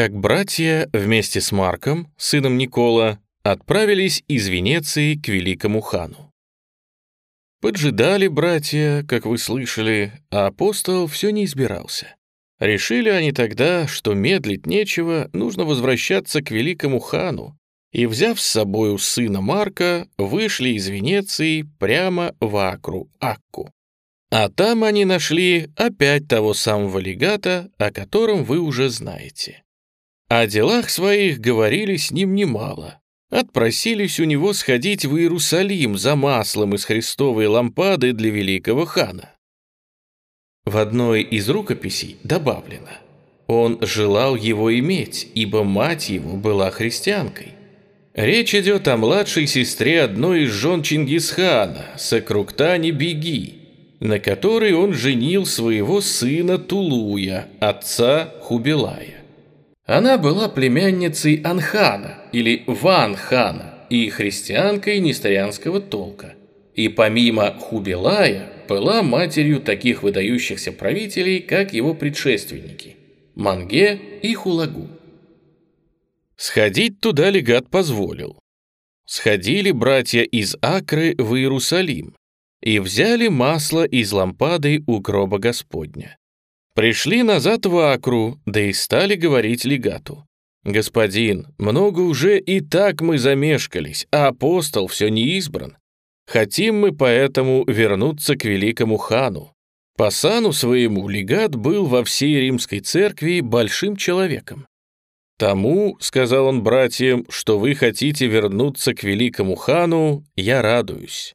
как братья вместе с Марком, сыном Никола, отправились из Венеции к великому хану. Поджидали братья, как вы слышали, а апостол все не избирался. Решили они тогда, что медлить нечего, нужно возвращаться к великому хану, и, взяв с собою сына Марка, вышли из Венеции прямо в Акру, Акку. А там они нашли опять того самого легата, о котором вы уже знаете. О делах своих говорили с ним немало. Отпросились у него сходить в Иерусалим за маслом из христовой лампады для великого хана. В одной из рукописей добавлено «Он желал его иметь, ибо мать его была христианкой». Речь идет о младшей сестре одной из жен Чингисхана, Сакруктане Беги, на которой он женил своего сына Тулуя, отца Хубилая. Она была племянницей Анхана или Ванхана и христианкой несторианского толка. И помимо Хубилая была матерью таких выдающихся правителей, как его предшественники – Манге и Хулагу. Сходить туда легат позволил. Сходили братья из Акры в Иерусалим, и взяли масло из лампады у гроба Господня. Пришли назад в Акру, да и стали говорить легату. «Господин, много уже и так мы замешкались, а апостол все не избран. Хотим мы поэтому вернуться к великому хану. По сану своему легат был во всей римской церкви большим человеком. Тому, сказал он братьям, что вы хотите вернуться к великому хану, я радуюсь.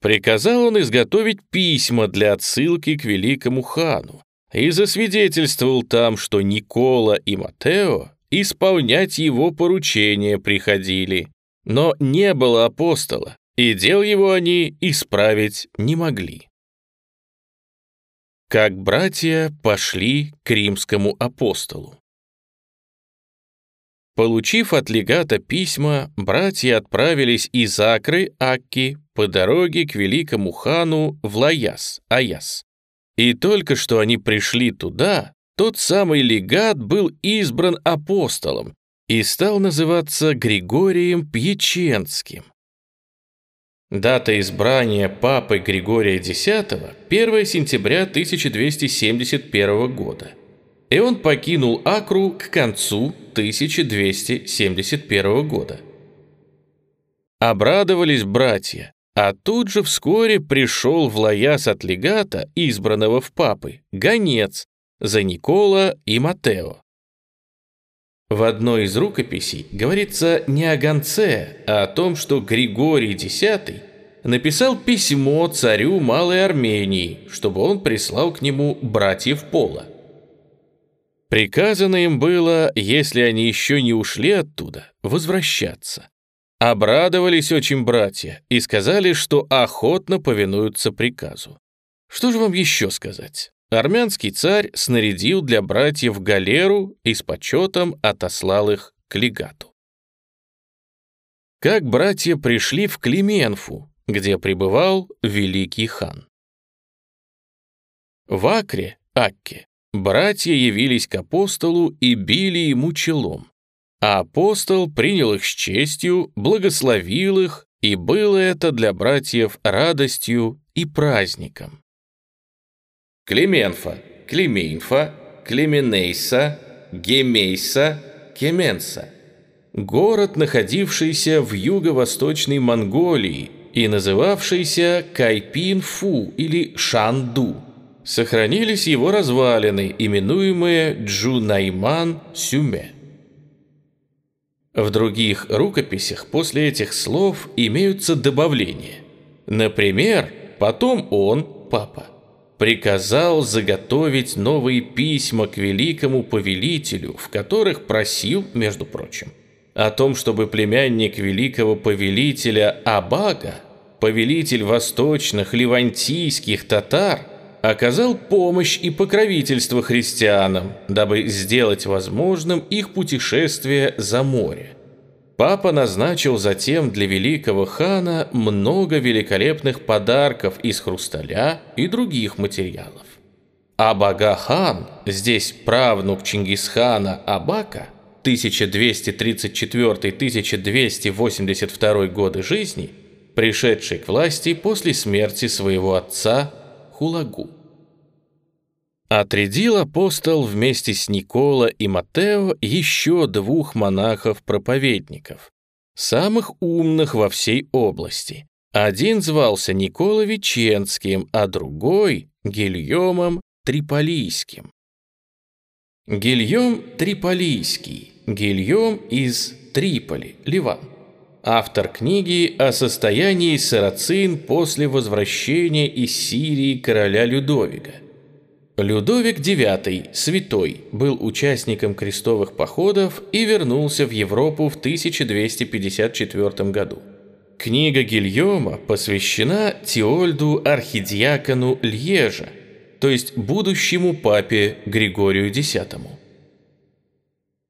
Приказал он изготовить письма для отсылки к великому хану и засвидетельствовал там, что Никола и Матео исполнять его поручения приходили, но не было апостола, и дел его они исправить не могли. Как братья пошли к римскому апостолу. Получив от легата письма, братья отправились из Акры, Акки, по дороге к великому хану в Лаяс, Аяс. И только что они пришли туда, тот самый легат был избран апостолом и стал называться Григорием Пьяченским. Дата избрания папы Григория X – 1 сентября 1271 года. И он покинул Акру к концу 1271 года. Обрадовались братья, а тут же вскоре пришел в Лаяс от легата, избранного в папы, гонец за Никола и Матео. В одной из рукописей говорится не о гонце, а о том, что Григорий X написал письмо царю Малой Армении, чтобы он прислал к нему братьев Пола. Приказано им было, если они еще не ушли оттуда, возвращаться. Обрадовались очень братья и сказали, что охотно повинуются приказу. Что же вам еще сказать? Армянский царь снарядил для братьев галеру и с почетом отослал их к легату. Как братья пришли в Клименфу, где пребывал великий хан. В Акре, Акке, братья явились к апостолу и били ему челом. Апостол принял их с честью, благословил их, и было это для братьев радостью и праздником. Клеменфа, Клеменфа, Клеменейса, Гемейса, Кеменса. Город, находившийся в юго-восточной Монголии и называвшийся Кайпин-Фу или Шанду. Сохранились его развалины, именуемые Джунайман-Сюме. В других рукописях после этих слов имеются добавления. Например, потом он, папа, приказал заготовить новые письма к великому повелителю, в которых просил, между прочим, о том, чтобы племянник великого повелителя Абага, повелитель восточных ливантийских татар, оказал помощь и покровительство христианам, дабы сделать возможным их путешествие за море. Папа назначил затем для великого хана много великолепных подарков из хрусталя и других материалов. Абага хан, здесь правнук Чингисхана Абака, 1234-1282 годы жизни, пришедший к власти после смерти своего отца Хулагу. Отрядил апостол вместе с Никола и Матео еще двух монахов-проповедников, самых умных во всей области. Один звался Никола Веченским, а другой — Гильомом Триполийским. Гильем Триполийский, Гильем из Триполи, Ливан. Автор книги о состоянии сарацин после возвращения из Сирии короля Людовика – Людовик IX, святой, был участником крестовых походов и вернулся в Европу в 1254 году. Книга Гильома посвящена Теольду архидиакону Льежа, то есть будущему папе Григорию X.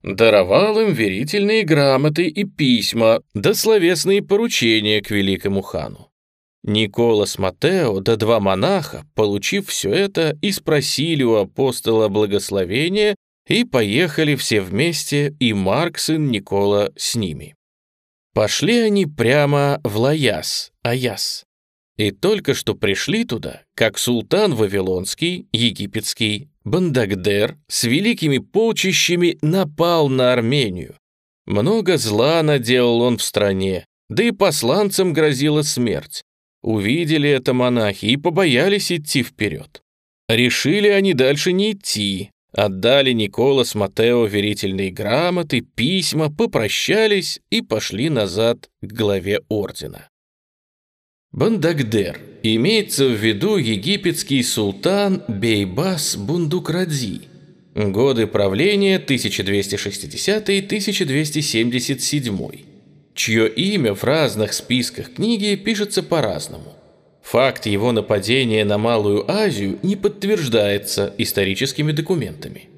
Даровал им верительные грамоты и письма, да словесные поручения к великому хану. Николас Матео да два монаха, получив все это, и спросили у апостола благословения, и поехали все вместе, и Марк, сын Никола, с ними. Пошли они прямо в Лаяс, Аяс. И только что пришли туда, как султан Вавилонский, египетский, Бандагдер с великими полчищами напал на Армению. Много зла наделал он в стране, да и посланцам грозила смерть. Увидели это монахи и побоялись идти вперед. Решили они дальше не идти, отдали Никола с Матео верительные грамоты, письма, попрощались и пошли назад к главе ордена. Бандагдер имеется в виду египетский султан Бейбас Бундукради. Годы правления 1260-1277 чье имя в разных списках книги пишется по-разному. Факт его нападения на Малую Азию не подтверждается историческими документами.